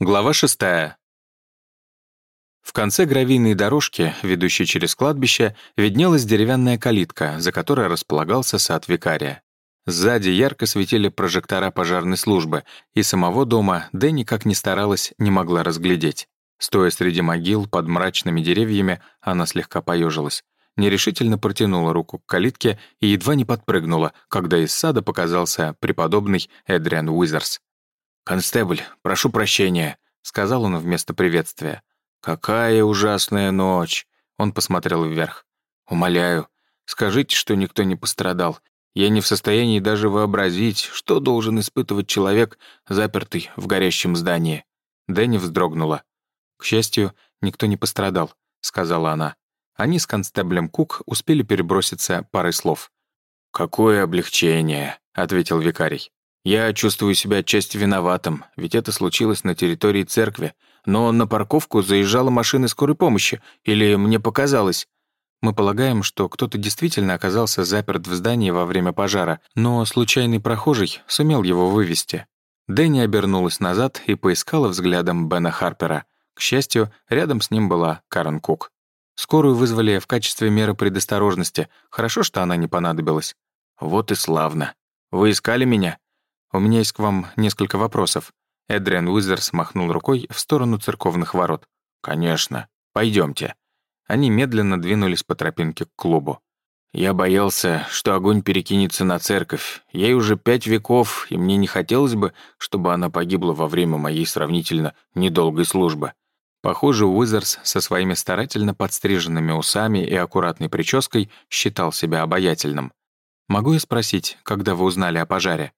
Глава шестая. В конце гравийной дорожки, ведущей через кладбище, виднелась деревянная калитка, за которой располагался сад викария. Сзади ярко светили прожектора пожарной службы, и самого дома Дэнни, как ни старалась, не могла разглядеть. Стоя среди могил под мрачными деревьями, она слегка поежилась. Нерешительно протянула руку к калитке и едва не подпрыгнула, когда из сада показался преподобный Эдриан Уизерс. «Констебль, прошу прощения», — сказал он вместо приветствия. «Какая ужасная ночь!» Он посмотрел вверх. «Умоляю, скажите, что никто не пострадал. Я не в состоянии даже вообразить, что должен испытывать человек, запертый в горящем здании». Дэнни вздрогнула. «К счастью, никто не пострадал», — сказала она. Они с констеблем Кук успели переброситься парой слов. «Какое облегчение», — ответил викарий. Я чувствую себя отчасти виноватым, ведь это случилось на территории церкви. Но на парковку заезжала машина скорой помощи, или мне показалось. Мы полагаем, что кто-то действительно оказался заперт в здании во время пожара, но случайный прохожий сумел его вывести. Дэнни обернулась назад и поискала взглядом Бена Харпера. К счастью, рядом с ним была Карен Кук. Скорую вызвали в качестве меры предосторожности. Хорошо, что она не понадобилась. Вот и славно. Вы искали меня? «У меня есть к вам несколько вопросов». Эдриан Уизерс махнул рукой в сторону церковных ворот. «Конечно. Пойдемте». Они медленно двинулись по тропинке к клубу. «Я боялся, что огонь перекинется на церковь. Ей уже пять веков, и мне не хотелось бы, чтобы она погибла во время моей сравнительно недолгой службы». Похоже, Уизерс со своими старательно подстриженными усами и аккуратной прической считал себя обаятельным. «Могу я спросить, когда вы узнали о пожаре?»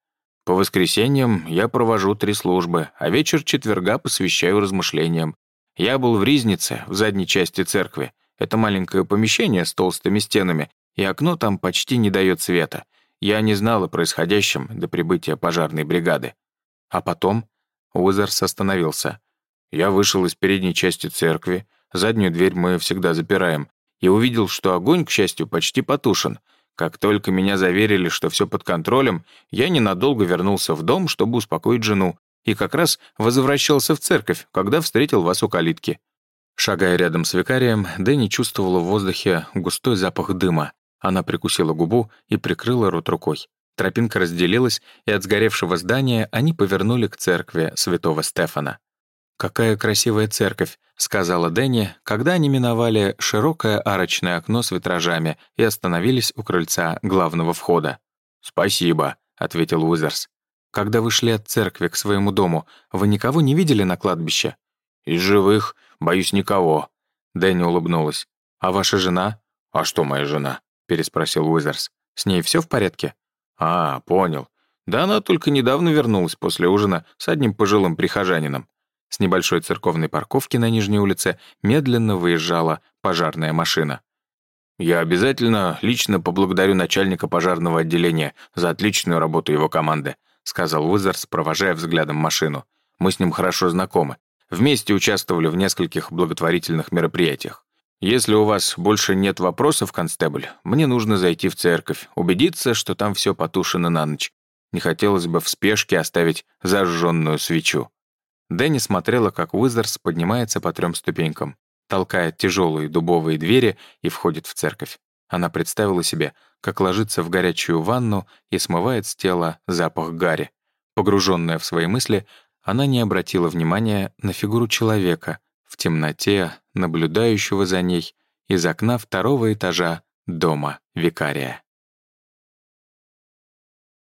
По воскресеньям я провожу три службы, а вечер четверга посвящаю размышлениям. Я был в Ризнице, в задней части церкви. Это маленькое помещение с толстыми стенами, и окно там почти не дает света. Я не знал о происходящем до прибытия пожарной бригады. А потом Уизерс остановился. Я вышел из передней части церкви, заднюю дверь мы всегда запираем, и увидел, что огонь, к счастью, почти потушен — как только меня заверили, что все под контролем, я ненадолго вернулся в дом, чтобы успокоить жену, и как раз возвращался в церковь, когда встретил вас у калитки. Шагая рядом с викарием, Дэнни чувствовала в воздухе густой запах дыма. Она прикусила губу и прикрыла рот рукой. Тропинка разделилась, и от сгоревшего здания они повернули к церкви святого Стефана. «Какая красивая церковь», — сказала Дэнни, когда они миновали широкое арочное окно с витражами и остановились у крыльца главного входа. «Спасибо», — ответил Уизерс. «Когда вы шли от церкви к своему дому, вы никого не видели на кладбище?» «Из живых, боюсь, никого». Дэнни улыбнулась. «А ваша жена?» «А что моя жена?» — переспросил Уизерс. «С ней все в порядке?» «А, понял. Да она только недавно вернулась после ужина с одним пожилым прихожанином. С небольшой церковной парковки на Нижней улице медленно выезжала пожарная машина. «Я обязательно лично поблагодарю начальника пожарного отделения за отличную работу его команды», сказал Уизерс, провожая взглядом машину. «Мы с ним хорошо знакомы. Вместе участвовали в нескольких благотворительных мероприятиях. Если у вас больше нет вопросов, констебль, мне нужно зайти в церковь, убедиться, что там все потушено на ночь. Не хотелось бы в спешке оставить зажженную свечу». Дэнни смотрела, как Уизерс поднимается по трем ступенькам, толкает тяжелые дубовые двери и входит в церковь. Она представила себе, как ложится в горячую ванну и смывает с тела запах гари. Погруженная в свои мысли, она не обратила внимания на фигуру человека в темноте, наблюдающего за ней из окна второго этажа дома викария.